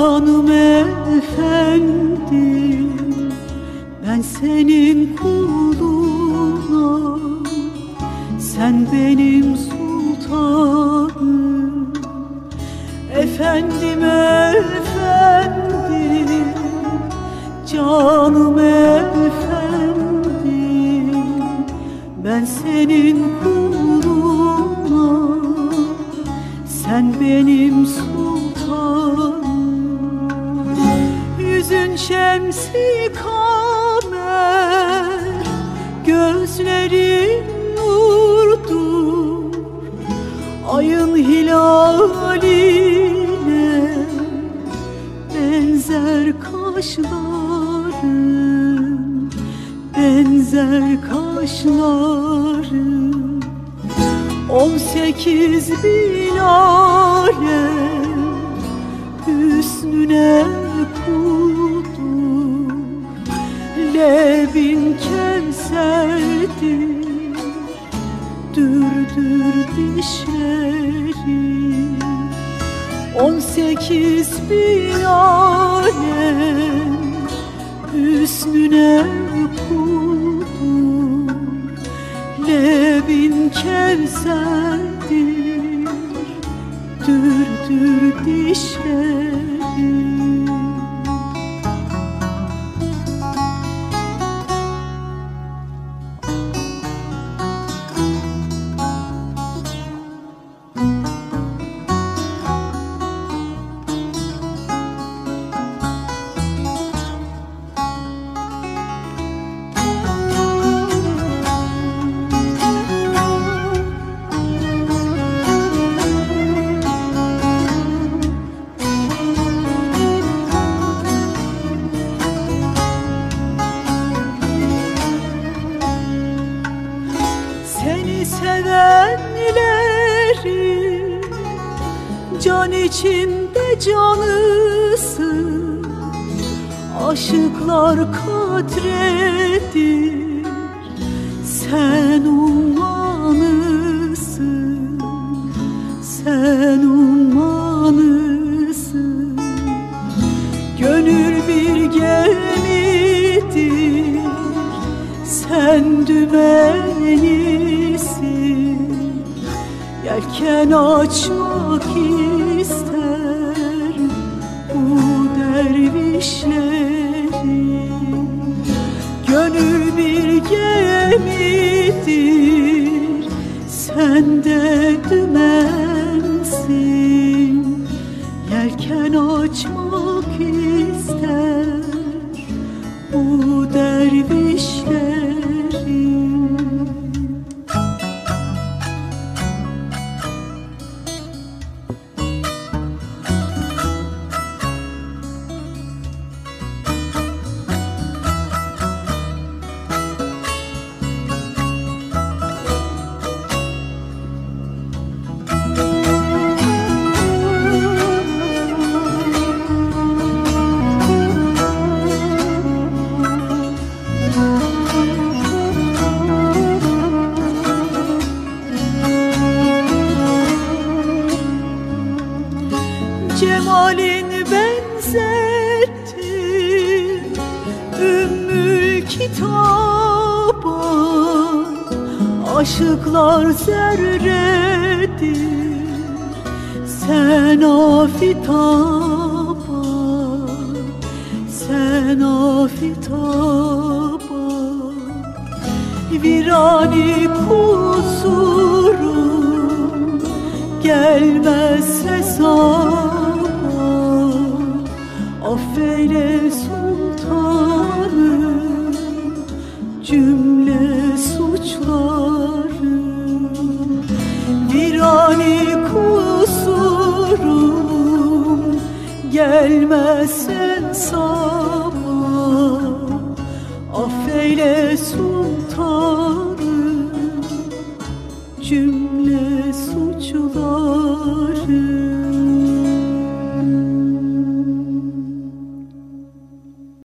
Hanım efendim ben senin kuluna Sen benim sultanım. Efendim efendim Ben senin kuluna Sen benim sultanım şemsi kamer Gözlerin nurdur. Ayın hilaline Benzer kaşların Benzer kaşların On sekiz bin alem Hüsnüne kuldur Lebin kevserdir Dürdür dişleri. On sekiz bin alem Hüsnüne kuldur Lebin kevserdir Dürdür dişleri Can içinde canısın Aşıklar kadredir Sen ummanısın Sen ummanısın Gönül bir gemidir Sen dümenisin Yelken açmak ister dervişleri Gönül bir gemidir. Sen de dümensin Yelken açmak Cemalin benzetti Ümmül kitaba Aşıklar zerredir Sen afitaba Sen afitaba Virani kusurum gelmez hesaba Virani kusurum. Gelmez hesaba Affeyle sultanım. Cümle